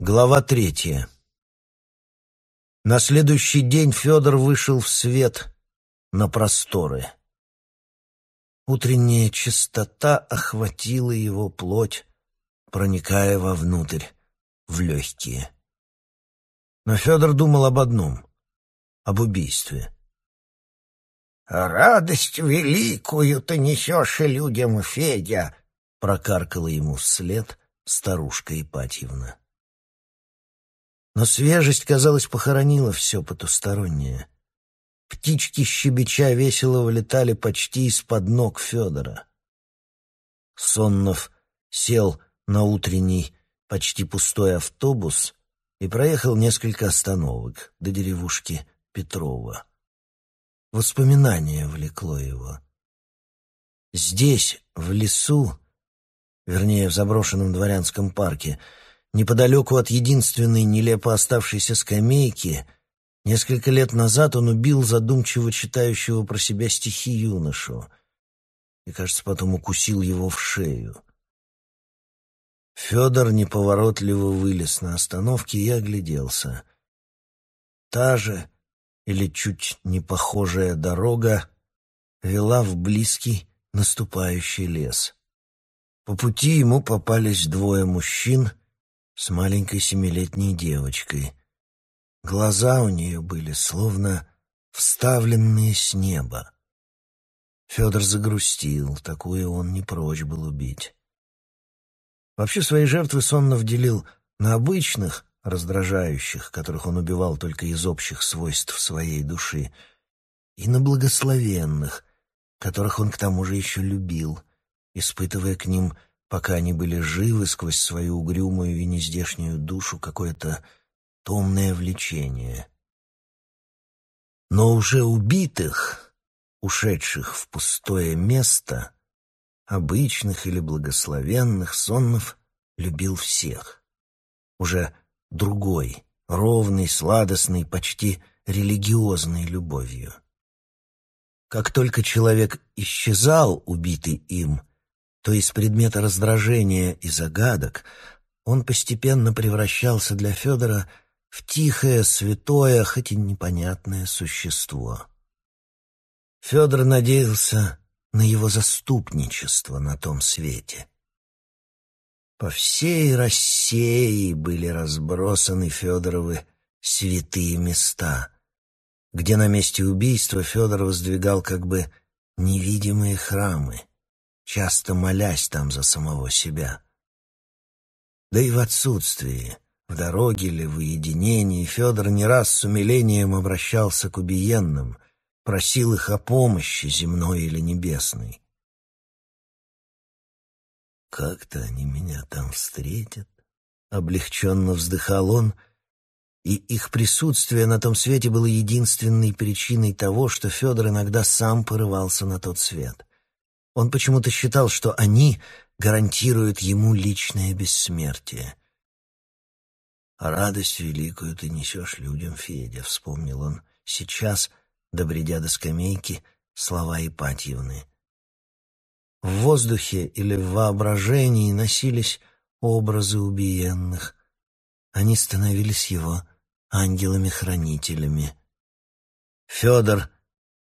Глава третья. На следующий день Федор вышел в свет на просторы. Утренняя чистота охватила его плоть, проникая вовнутрь, в легкие. Но Федор думал об одном — об убийстве. «Радость великую ты несешь людям, Федя!» — прокаркала ему вслед старушка Ипатьевна. Но свежесть, казалось, похоронила все потустороннее. Птички щебеча весело вылетали почти из-под ног Федора. Соннов сел на утренний, почти пустой автобус и проехал несколько остановок до деревушки Петрова. Воспоминание влекло его. Здесь, в лесу, вернее, в заброшенном дворянском парке, неподалеку от единственной нелепо оставшейся скамейки, несколько лет назад он убил задумчиво читающего про себя стихи юношу и, кажется, потом укусил его в шею. Федор неповоротливо вылез на остановке и огляделся. Та же или чуть не похожая дорога вела в близкий наступающий лес. По пути ему попались двое мужчин с маленькой семилетней девочкой. Глаза у нее были словно вставленные с неба. Федор загрустил, такую он не прочь был убить. Вообще свои жертвы Соннов делил на обычных, раздражающих, которых он убивал только из общих свойств своей души, и на благословенных, которых он к тому же еще любил, испытывая к ним, пока они были живы сквозь свою угрюмую и нездешнюю душу, какое-то томное влечение. Но уже убитых, ушедших в пустое место, обычных или благословенных, Соннов любил всех. Уже другой, ровной, сладостной, почти религиозной любовью. Как только человек исчезал, убитый им, то из предмета раздражения и загадок он постепенно превращался для Федора в тихое, святое, хоть и непонятное существо. Федор надеялся на его заступничество на том свете. По всей России были разбросаны Федоровы святые места, где на месте убийства Федор воздвигал как бы невидимые храмы, часто молясь там за самого себя. Да и в отсутствии, в дороге или в уединении, Федор не раз с умилением обращался к убиенным, просил их о помощи земной или небесной. «Как-то они меня там встретят», — облегченно вздыхал он, и их присутствие на том свете было единственной причиной того, что Федор иногда сам порывался на тот свет. Он почему-то считал, что они гарантируют ему личное бессмертие. «А радость великую ты несешь людям, Федя», — вспомнил он сейчас, добредя до скамейки, слова Ипатьевны. В воздухе или в воображении носились образы убиенных. Они становились его ангелами-хранителями. Федор,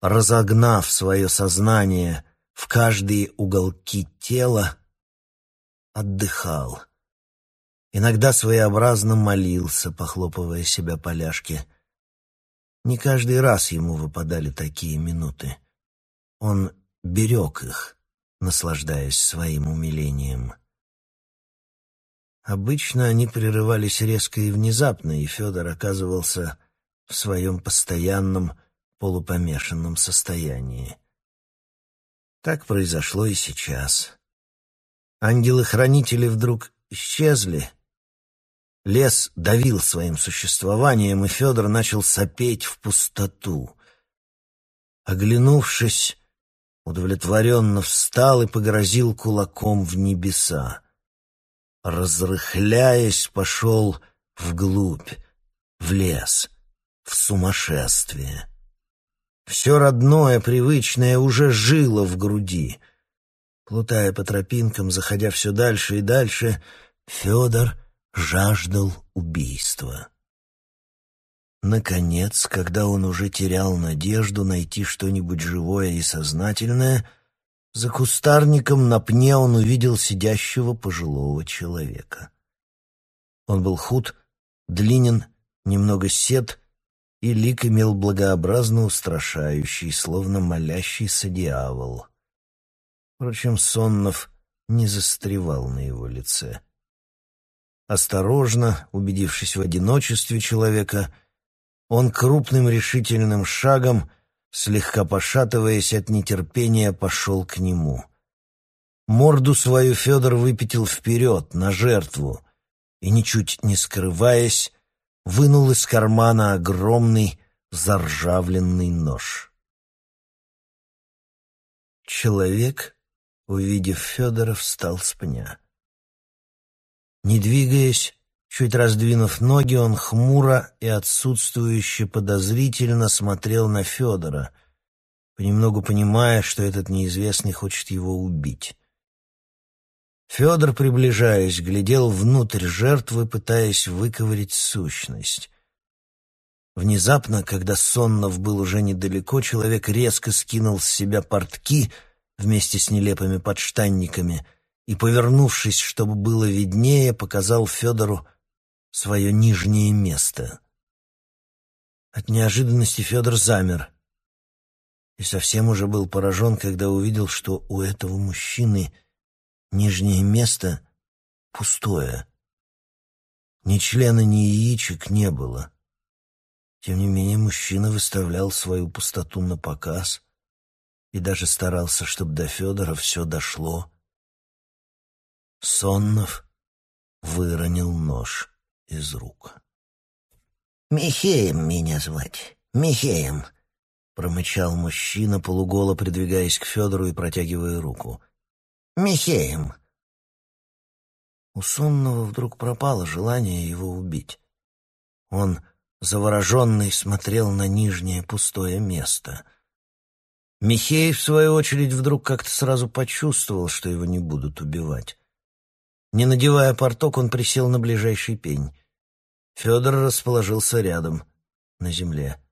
разогнав свое сознание в каждые уголки тела, отдыхал. Иногда своеобразно молился, похлопывая себя по ляжке. Не каждый раз ему выпадали такие минуты. Он берег их наслаждаясь своим умилением. Обычно они прерывались резко и внезапно, и Федор оказывался в своем постоянном полупомешанном состоянии. Так произошло и сейчас. Ангелы-хранители вдруг исчезли. Лес давил своим существованием, и Федор начал сопеть в пустоту. Оглянувшись, удовлетворенно встал и погрозил кулаком в небеса. Разрыхляясь, пошел вглубь, в лес, в сумасшествие. Все родное, привычное уже жило в груди. Плутая по тропинкам, заходя все дальше и дальше, Федор жаждал убийства. Наконец, когда он уже терял надежду найти что-нибудь живое и сознательное, за кустарником на пне он увидел сидящего пожилого человека. Он был худ, длинен, немного сед, и лик имел благообразно устрашающий, словно молящийся дьявол. Впрочем, Соннов не застревал на его лице. Осторожно, убедившись в одиночестве человека, он крупным решительным шагом, слегка пошатываясь от нетерпения, пошел к нему. Морду свою Федор выпятил вперед, на жертву, и, ничуть не скрываясь, вынул из кармана огромный заржавленный нож. Человек, увидев Федора, встал с пня. Не двигаясь, чуть раздвинув ноги, он хмуро и отсутствующе подозрительно смотрел на Федора, понемногу понимая, что этот неизвестный хочет его убить. Федор, приближаясь, глядел внутрь жертвы, пытаясь выковырять сущность. Внезапно, когда Соннов был уже недалеко, человек резко скинул с себя портки вместе с нелепыми подштанниками и, повернувшись, чтобы было виднее, показал Федору свое нижнее место. От неожиданности Федор замер и совсем уже был поражен, когда увидел, что у этого мужчины нижнее место пустое. Ни члена, ни яичек не было. Тем не менее, мужчина выставлял свою пустоту на показ и даже старался, чтобы до Федора все дошло — Соннов выронил нож из рук. «Михеем меня звать, Михеем», — промычал мужчина, полуголо придвигаясь к Федору и протягивая руку. «Михеем». У Сонного вдруг пропало желание его убить. Он, завороженный, смотрел на нижнее пустое место. Михей, в свою очередь, вдруг как-то сразу почувствовал, что его не будут убивать. Не надевая порток, он присел на ближайший пень. Федор расположился рядом, на земле.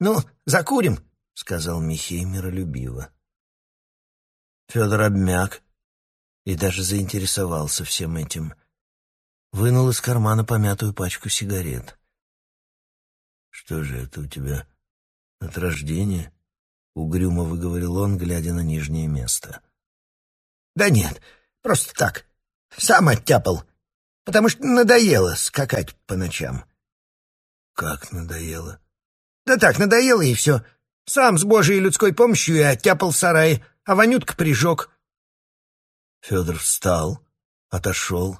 «Ну, закурим», — сказал Михей миролюбиво. Федор обмяк и даже заинтересовался всем этим. Вынул из кармана помятую пачку сигарет. «Что же это у тебя от рождения?» — угрюмо выговорил он, глядя на нижнее место. «Да нет, Просто так. Сам оттяпал. Потому что надоело скакать по ночам. Как надоело? Да так, надоело и все. Сам с божьей людской помощью и оттяпал в сарае, а Ванютка прижег. Федор встал, отошел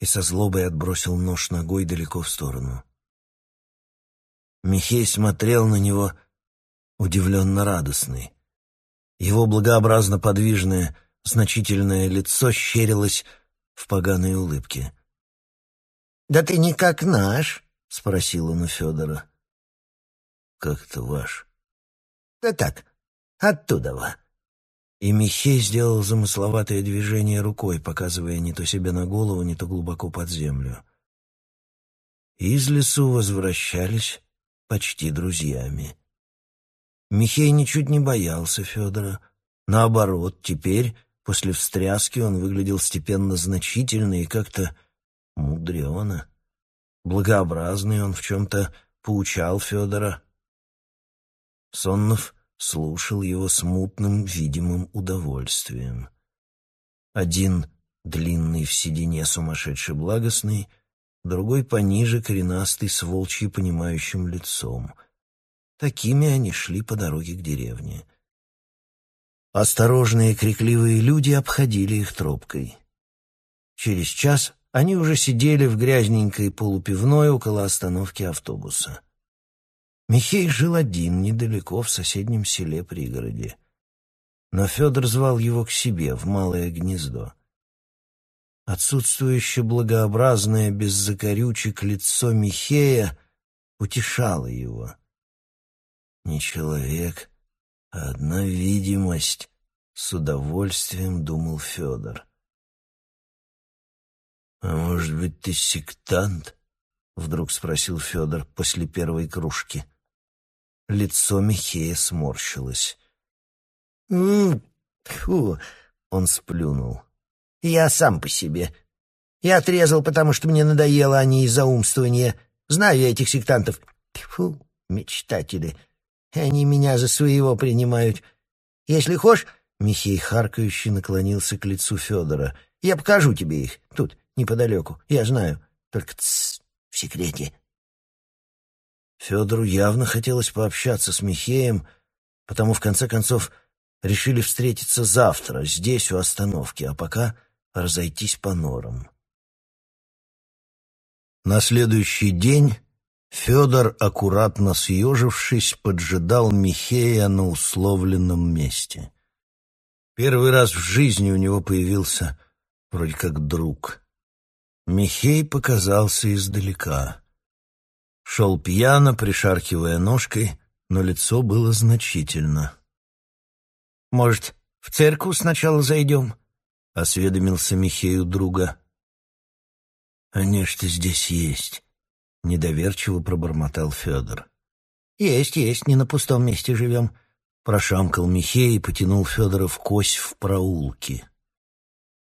и со злобой отбросил нож ногой далеко в сторону. Михей смотрел на него, удивленно радостный. Его благообразно подвижное, Значительное лицо щерилось в поганой улыбке. «Да ты не как наш?» — спросил он у Федора. «Как это ваш?» «Да так, оттуда во». И Михей сделал замысловатое движение рукой, показывая не то себе на голову, не то глубоко под землю. Из лесу возвращались почти друзьями. Михей ничуть не боялся Федора. Наоборот, теперь После встряски он выглядел степенно значительно и как-то мудрено. Благообразный он в чем-то поучал Федора. Соннов слушал его смутным, видимым удовольствием. Один длинный в седине сумасшедший благостный, другой пониже коренастый с волчьи понимающим лицом. Такими они шли по дороге к деревне. Осторожные крикливые люди обходили их тропкой. Через час они уже сидели в грязненькой полупивной около остановки автобуса. Михей жил один, недалеко, в соседнем селе-пригороде. Но Федор звал его к себе, в малое гнездо. Отсутствующее благообразное, без закорючек лицо Михея утешало его. Не человек, Одна видимость, с удовольствием думал Федор. «А может быть, ты сектант?» — вдруг спросил Федор после первой кружки. Лицо Михея сморщилось. «Фу!» — он сплюнул. «Я сам по себе. Я отрезал, потому что мне надоело, а не из-за умствования. Знаю я этих сектантов. Фу, мечтатели. Они меня за своего принимают. Если хочешь...» Михей харкающий наклонился к лицу Федора. «Я покажу тебе их. Тут, неподалеку. Я знаю. Только тссс, в секрете». Федору явно хотелось пообщаться с Михеем, потому, в конце концов, решили встретиться завтра, здесь, у остановки, а пока разойтись по норам. На следующий день Федор, аккуратно съежившись, поджидал Михея на условленном месте. Первый раз в жизни у него появился вроде как друг. Михей показался издалека. Шел пьяно, пришаркивая ножкой, но лицо было значительно. «Может, в церковь сначала зайдем?» — осведомился Михей у друга. «А нечто здесь есть», — недоверчиво пробормотал Федор. «Есть, есть, не на пустом месте живем», — прошамкал Михей и потянул Федора в кось в проулке.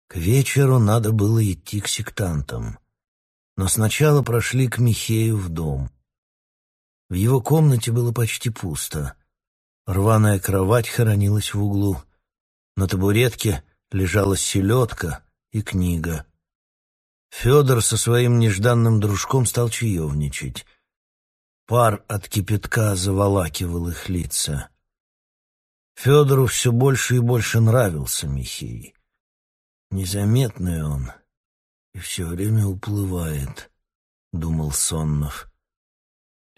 К вечеру надо было идти к сектантам, но сначала прошли к Михею в дом. В его комнате было почти пусто. Рваная кровать хоронилась в углу. На табуретке лежала селедка и книга. Федор со своим нежданным дружком стал чаевничать. Пар от кипятка заволакивал их лица. Федору все больше и больше нравился Михей. Незаметный он и все время уплывает, — думал Соннов.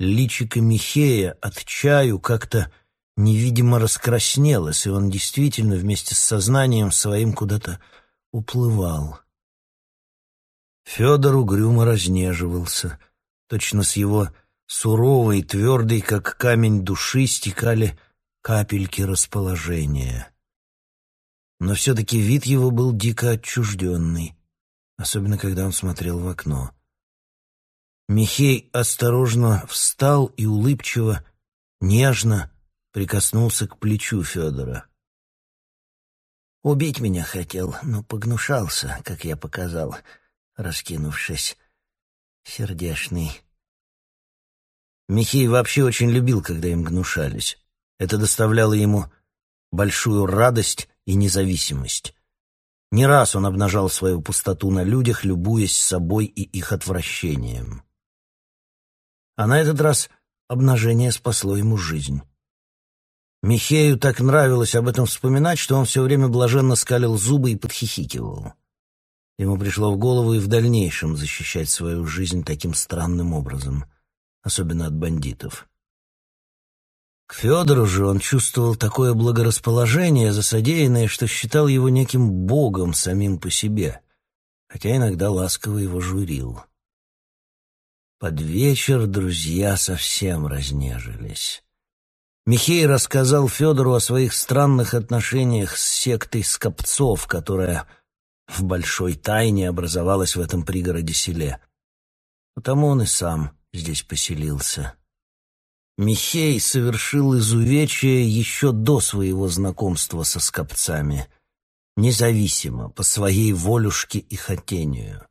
Личико Михея от чаю как-то невидимо раскраснелось, и он действительно вместе с сознанием своим куда-то уплывал. Федор угрюмо разнеживался. Точно с его суровой, твердой, как камень души, стекали капельки расположения. Но все-таки вид его был дико отчужденный, особенно когда он смотрел в окно. Михей осторожно встал и улыбчиво, нежно прикоснулся к плечу Федора. «Убить меня хотел, но погнушался, как я показал, раскинувшись. Сердешный». Михей вообще очень любил, когда им гнушались. Это доставляло ему большую радость и независимость. Не раз он обнажал свою пустоту на людях, любуясь собой и их отвращением. А на этот раз обнажение спасло ему жизнь. Михею так нравилось об этом вспоминать, что он все время блаженно скалил зубы и подхихикивал. Ему пришло в голову и в дальнейшем защищать свою жизнь таким странным образом, особенно от бандитов. К Федору же он чувствовал такое благорасположение за содеянное, что считал его неким богом самим по себе, хотя иногда ласково его журил. Под вечер друзья совсем разнежились. Михей рассказал Федору о своих странных отношениях с сектой скопцов, которая в большой тайне образовалась в этом пригороде селе. Потому он и сам здесь поселился. Михей совершил изувечие еще до своего знакомства со скопцами, независимо, по своей волюшке и хотению.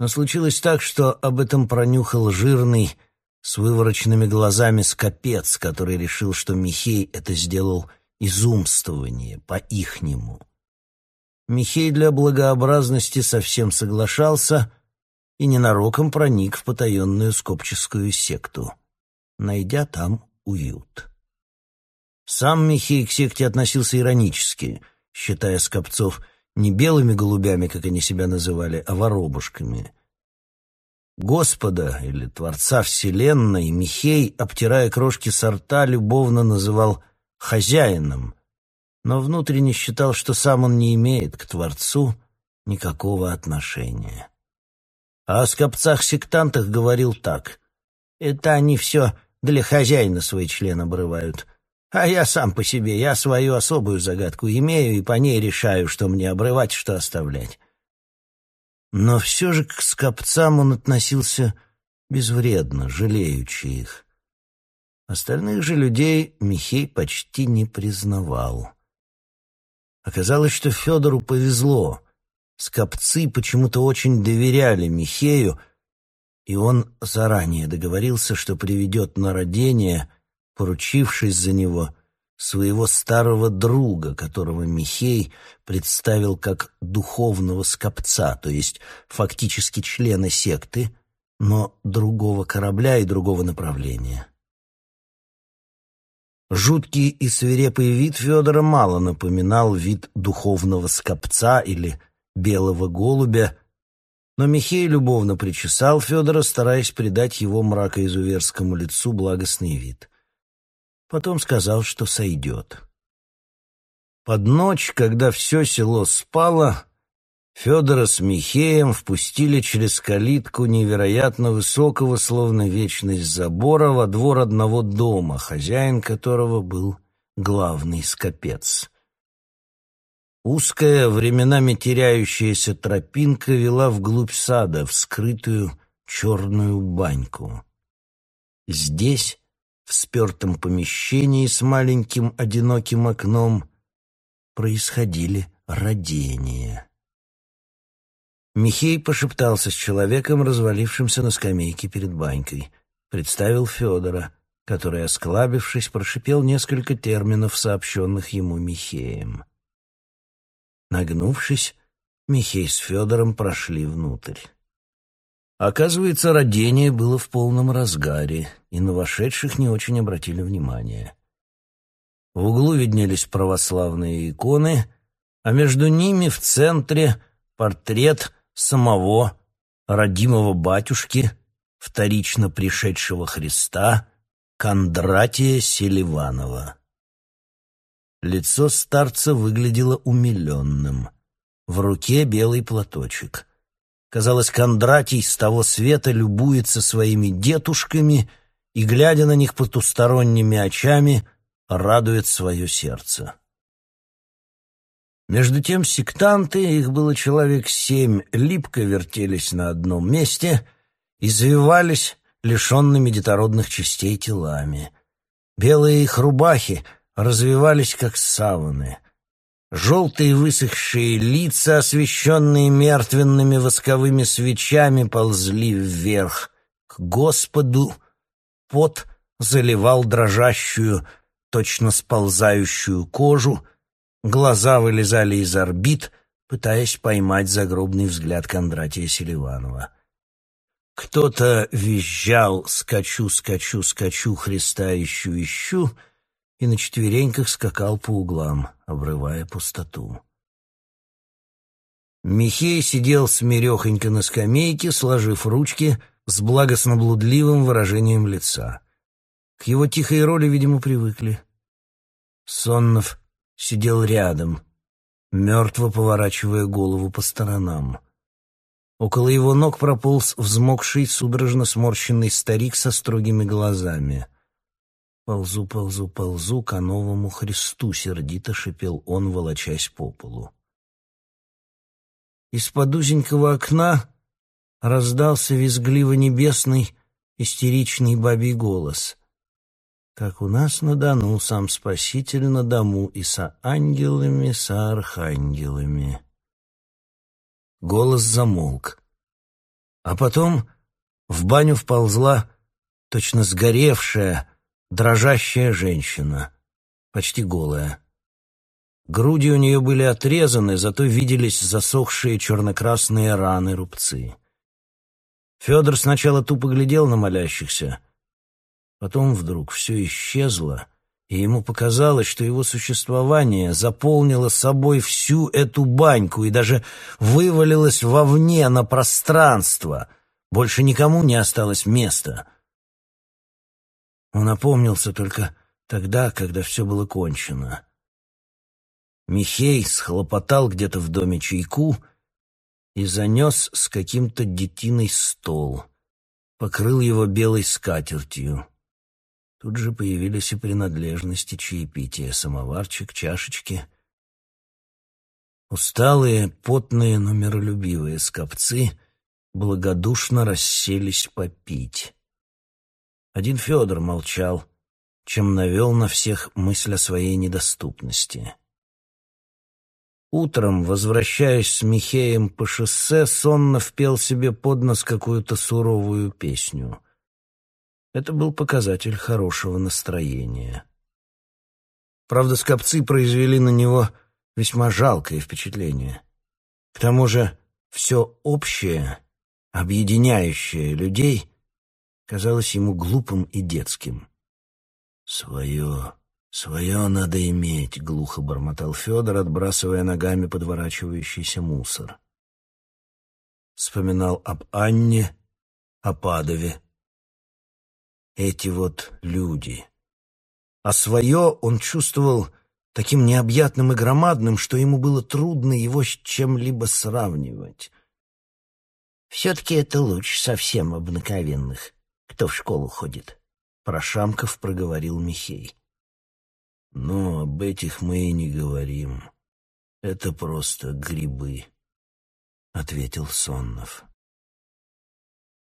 Но случилось так, что об этом пронюхал жирный, с вывороченными глазами скопец, который решил, что Михей это сделал из умствования, по-ихнему. Михей для благообразности совсем соглашался и ненароком проник в потаенную скопческую секту, найдя там уют. Сам Михей к секте относился иронически, считая скопцов — не белыми голубями, как они себя называли, а воробушками. Господа или Творца Вселенной Михей, обтирая крошки сорта, любовно называл «хозяином», но внутренне считал, что сам он не имеет к Творцу никакого отношения. А о скопцах-сектантах говорил так. «Это они все для хозяина свои члены обрывают. А я сам по себе, я свою особую загадку имею и по ней решаю, что мне обрывать, что оставлять. Но все же к скопцам он относился безвредно, жалеючи их. Остальных же людей Михей почти не признавал. Оказалось, что Федору повезло. Скопцы почему-то очень доверяли Михею, и он заранее договорился, что приведет на родение, поручившись за него, своего старого друга, которого Михей представил как духовного скопца, то есть фактически члена секты, но другого корабля и другого направления. Жуткий и свирепый вид Федора мало напоминал вид духовного скопца или белого голубя, но Михей любовно причесал Федора, стараясь придать его мракоизуверскому лицу благостный вид. Потом сказал, что сойдет. Под ночь, когда все село спало, Федора с Михеем впустили через калитку невероятно высокого, словно вечность забора, во двор одного дома, хозяин которого был главный скопец. Узкая, временами теряющаяся тропинка вела вглубь сада, в скрытую черную баньку. Здесь, в спертом помещении с маленьким одиноким окном, происходили родения. Михей пошептался с человеком, развалившимся на скамейке перед банькой. Представил Федора, который, осклабившись, прошипел несколько терминов, сообщенных ему Михеем. Нагнувшись, Михей с Федором прошли внутрь. Оказывается, родение было в полном разгаре, и на вошедших не очень обратили внимания. В углу виднелись православные иконы, а между ними в центре портрет самого родимого батюшки, вторично пришедшего Христа, Кондратия Селиванова. Лицо старца выглядело умиленным. В руке белый платочек. Казалось, Кондратий с того света любуется своими детушками и, глядя на них потусторонними очами, радует свое сердце. Между тем сектанты, их было человек семь, липко вертелись на одном месте, извивались лишенными детородных частей телами. Белые их рубахи развивались, как саваны. Желтые высохшие лица, освещенные мертвенными восковыми свечами, ползли вверх. К Господу пот заливал дрожащую, точно сползающую кожу, Глаза вылезали из орбит, пытаясь поймать загробный взгляд Кондратия Селиванова. Кто-то визжал «Скачу, скачу, скачу, Христа ищу, ищу» и на четвереньках скакал по углам, обрывая пустоту. Михей сидел смирехонько на скамейке, сложив ручки с благостно-блудливым выражением лица. К его тихой роли, видимо, привыкли. Соннов сидел рядом, мертво поворачивая голову по сторонам. Около его ног прополз взмокший, судорожно сморщенный старик со строгими глазами. «Ползу, ползу, ползу к новому Христу», — сердито шипел он, волочась по полу. Из-под узенького окна раздался визгливо-небесный, истеричный бабий голос — как у нас на Дону сам Спаситель на дому и со ангелами, со архангелами. Голос замолк. А потом в баню вползла точно сгоревшая, дрожащая женщина, почти голая. Груди у нее были отрезаны, зато виделись засохшие черно-красные раны, рубцы. Федор сначала тупо глядел на молящихся — Потом вдруг все исчезло, и ему показалось, что его существование заполнило собой всю эту баньку и даже вывалилось вовне на пространство. Больше никому не осталось места. Он опомнился только тогда, когда все было кончено. Михей схлопотал где-то в доме чайку и занес с каким-то детиной стол, покрыл его белой скатертью. Тут же появились и принадлежности чаепития, самоварчик, чашечки. Усталые, потные, но миролюбивые скопцы благодушно расселись попить. Один Федор молчал, чем навел на всех мысль о своей недоступности. Утром, возвращаясь с Михеем по шоссе, сонно впел себе под нос какую-то суровую песню. Это был показатель хорошего настроения. Правда, скопцы произвели на него весьма жалкое впечатление. К тому же все общее, объединяющее людей, казалось ему глупым и детским. «Свое, свое надо иметь», — глухо бормотал Федор, отбрасывая ногами подворачивающийся мусор. Вспоминал об Анне, о Падове. Эти вот люди. А свое он чувствовал таким необъятным и громадным, что ему было трудно его с чем-либо сравнивать. «Все-таки это лучше совсем обыкновенных, кто в школу ходит», — прошамков проговорил Михей. «Но об этих мы и не говорим. Это просто грибы», — ответил Соннов.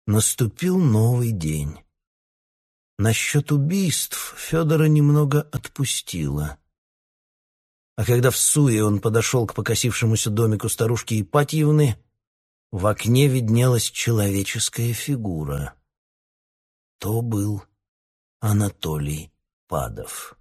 Наступил новый день. Насчет убийств Федора немного отпустило. А когда в суе он подошел к покосившемуся домику старушки Ипатьевны, в окне виднелась человеческая фигура. То был Анатолий Падов.